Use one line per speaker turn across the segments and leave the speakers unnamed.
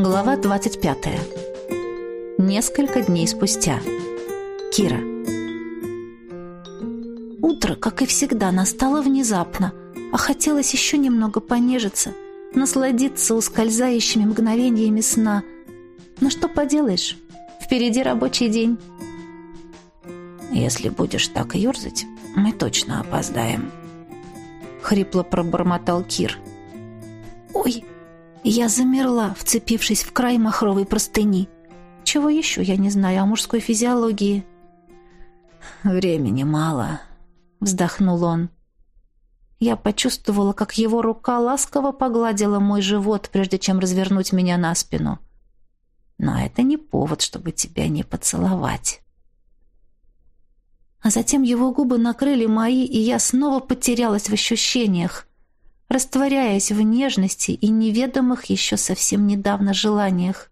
Глава 25. Несколько дней спустя. Кира. Утро, как и всегда, настало внезапно, а хотелось еще немного понежиться, насладиться ускользающими мгновениями сна. Но что поделаешь, впереди рабочий день.
«Если будешь так ерзать, мы точно опоздаем», —
хрипло пробормотал Кир. «Ой!» Я замерла, вцепившись в край махровой простыни. Чего еще я не знаю о мужской физиологии?
«Времени мало», — вздохнул он.
Я почувствовала, как его рука ласково погладила мой живот, прежде чем развернуть меня на спину.
Но это не повод, чтобы тебя не поцеловать.
А затем его губы накрыли мои, и я снова потерялась в ощущениях растворяясь в нежности и неведомых еще совсем недавно желаниях.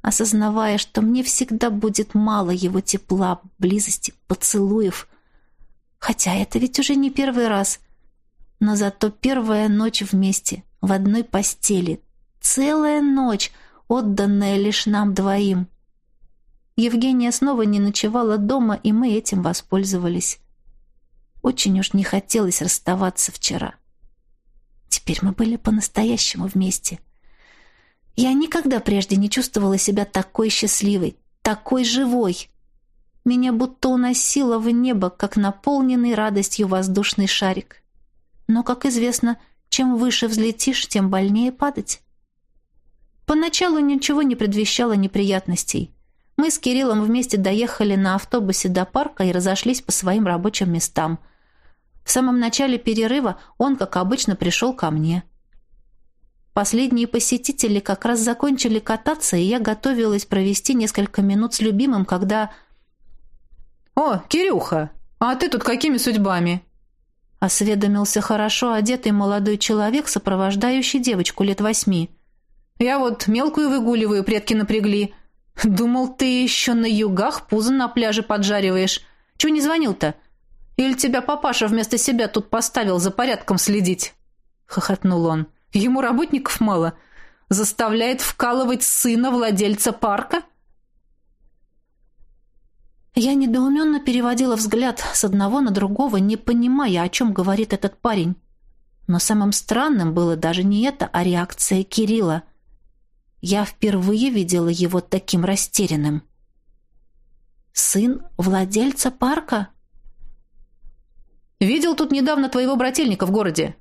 Осознавая, что мне всегда будет мало его тепла, близости, поцелуев. Хотя это ведь уже не первый раз. Но зато первая ночь вместе, в одной постели. Целая ночь, отданная лишь нам двоим. Евгения снова не ночевала дома, и мы этим воспользовались. Очень уж не хотелось расставаться вчера. Теперь мы были по-настоящему вместе. Я никогда прежде не чувствовала себя такой счастливой, такой живой. Меня будто уносило в небо, как наполненный радостью воздушный шарик. Но, как известно, чем выше взлетишь, тем больнее падать. Поначалу ничего не предвещало неприятностей. Мы с Кириллом вместе доехали на автобусе до парка и разошлись по своим рабочим местам – в самом начале перерыва он, как обычно, пришел ко мне. Последние посетители как раз закончили кататься, и я готовилась провести несколько минут с любимым, когда...
«О, Кирюха, а ты тут какими судьбами?»
Осведомился хорошо одетый молодой человек, сопровождающий девочку лет восьми.
«Я вот мелкую выгуливаю, предки напрягли. Думал, ты еще на югах пузо на пляже поджариваешь. Чего не звонил-то? Или тебя папаша вместо себя тут поставил за порядком следить?» — хохотнул он. «Ему работников мало. Заставляет вкалывать сына владельца парка?»
Я недоуменно переводила взгляд с одного на другого, не понимая, о чем говорит этот парень. Но самым странным было даже не это, а реакция Кирилла. Я впервые видела его таким растерянным. «Сын владельца парка?»
Видел тут недавно твоего брательника в городе?»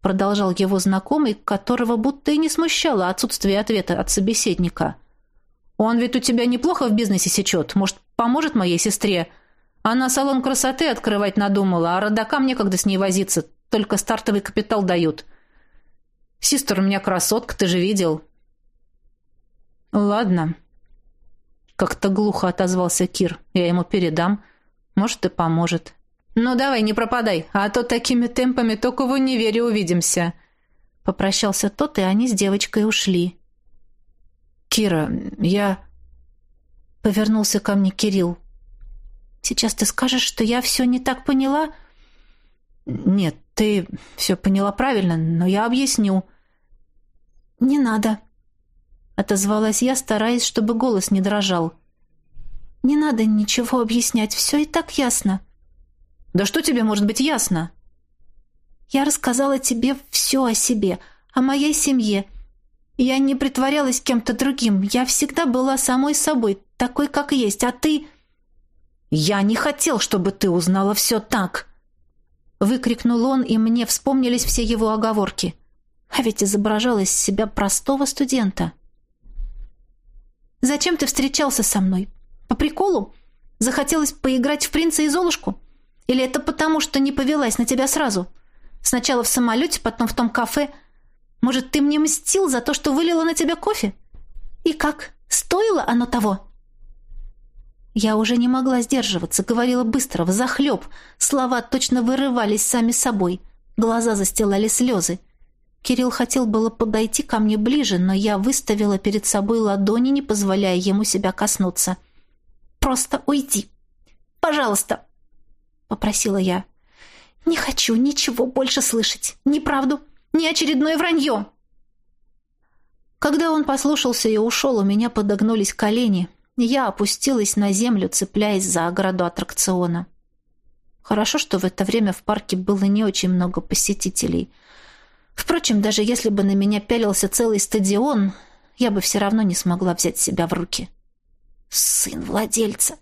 Продолжал его знакомый, которого будто и не смущало отсутствие ответа от собеседника. «Он ведь у тебя неплохо в бизнесе сечет. Может, поможет моей сестре? Она салон красоты открывать надумала, а родакам некогда с ней возиться. Только стартовый капитал дают. Сестер у меня красотка, ты же видел». «Ладно», — как-то глухо отозвался Кир. «Я ему передам. Может, и поможет». «Ну давай, не пропадай, а то такими темпами только в универе увидимся».
Попрощался тот, и они с девочкой ушли.
«Кира, я...»
Повернулся ко мне Кирилл. «Сейчас ты скажешь, что я все не так поняла?»
«Нет, ты все поняла правильно, но я объясню».
«Не надо», — отозвалась я, стараясь, чтобы голос не дрожал. «Не надо ничего объяснять, все и так ясно».
Да что тебе может быть ясно?
Я рассказала тебе все о себе, о моей семье. Я не притворялась кем-то другим. Я всегда была самой собой, такой, как есть. А ты...
Я не хотел, чтобы ты узнала все так.
Выкрикнул он, и мне вспомнились все его оговорки. А ведь изображал из себя простого студента. «Зачем ты встречался со мной? По приколу? Захотелось поиграть в принца и Золушку?» Или это потому, что не повелась на тебя сразу? Сначала в самолете, потом в том кафе. Может, ты мне мстил за то, что вылила на тебя кофе? И как? Стоило оно того?» Я уже не могла сдерживаться, говорила быстро, взахлеб. Слова точно вырывались сами собой. Глаза застилали слезы. Кирилл хотел было подойти ко мне ближе, но я выставила перед собой ладони, не позволяя ему себя коснуться. «Просто уйди! Пожалуйста!» Попросила я. «Не хочу ничего больше слышать. Ни правду, ни очередное вранье!» Когда он послушался и ушел, у меня подогнулись колени. Я опустилась на землю, цепляясь за ограду аттракциона. Хорошо, что в это время в парке было не очень много посетителей. Впрочем, даже если бы на меня пялился целый стадион, я бы все равно не смогла взять себя в руки. Сын владельца.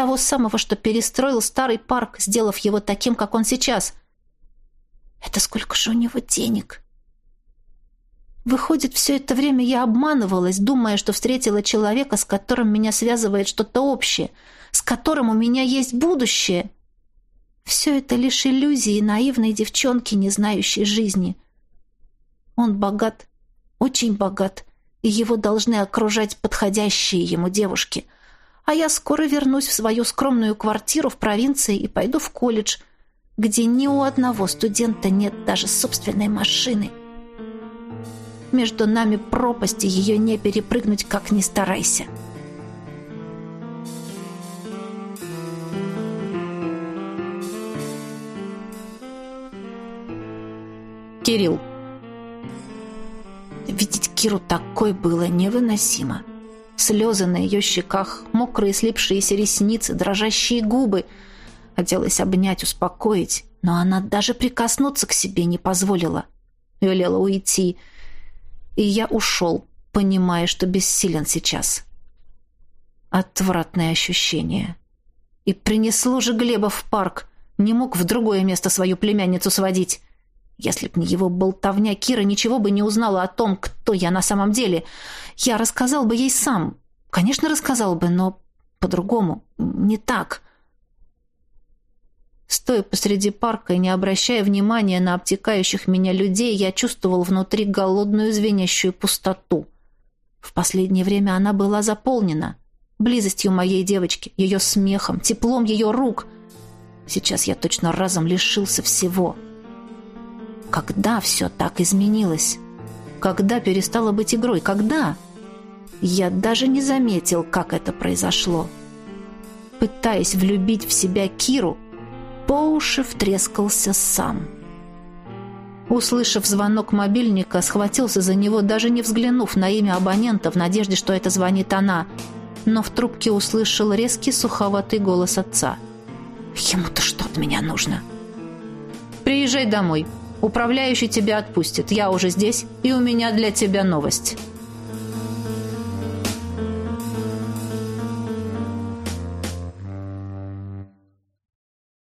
Того самого, что перестроил старый парк, сделав его таким, как он сейчас. Это сколько же у него денег? Выходит, все это время я обманывалась, думая, что встретила человека, с которым меня связывает что-то общее, с которым у меня есть будущее. Все это лишь иллюзии наивной девчонки, не знающей жизни. Он богат, очень богат, и его должны окружать подходящие ему девушки. А я скоро вернусь в свою скромную квартиру в провинции и пойду в колледж, где ни у одного студента нет даже собственной машины. Между нами пропасть, и ее не перепрыгнуть, как ни старайся.
Кирилл.
Видеть Киру такой было невыносимо. Слезы на ее щеках, мокрые слипшиеся ресницы, дрожащие губы. Хотелось обнять, успокоить, но она даже прикоснуться к себе не позволила. Велела уйти, и я ушел, понимая, что бессилен сейчас. Отвратное ощущение. И принесло же Глеба в парк. Не мог в другое место свою племянницу сводить. Если б не его болтовня, Кира ничего бы не узнала о том, кто я на самом деле. Я рассказал бы ей сам. Конечно, рассказал бы, но по-другому, не так. Стоя посреди парка и не обращая внимания на обтекающих меня людей, я чувствовал внутри голодную звенящую пустоту. В последнее время она была заполнена близостью моей девочки, ее смехом, теплом ее рук. Сейчас я точно разом лишился всего. Когда все так изменилось? Когда перестало быть игрой? Когда? Я даже не заметил, как это произошло. Пытаясь влюбить в себя Киру, по уши втрескался сам. Услышав звонок мобильника, схватился за него, даже не взглянув на имя абонента в надежде, что это звонит она. Но в трубке услышал резкий суховатый голос отца. «Ему-то что от меня нужно?»
«Приезжай домой. Управляющий тебя отпустит. Я уже здесь, и у меня для тебя новость».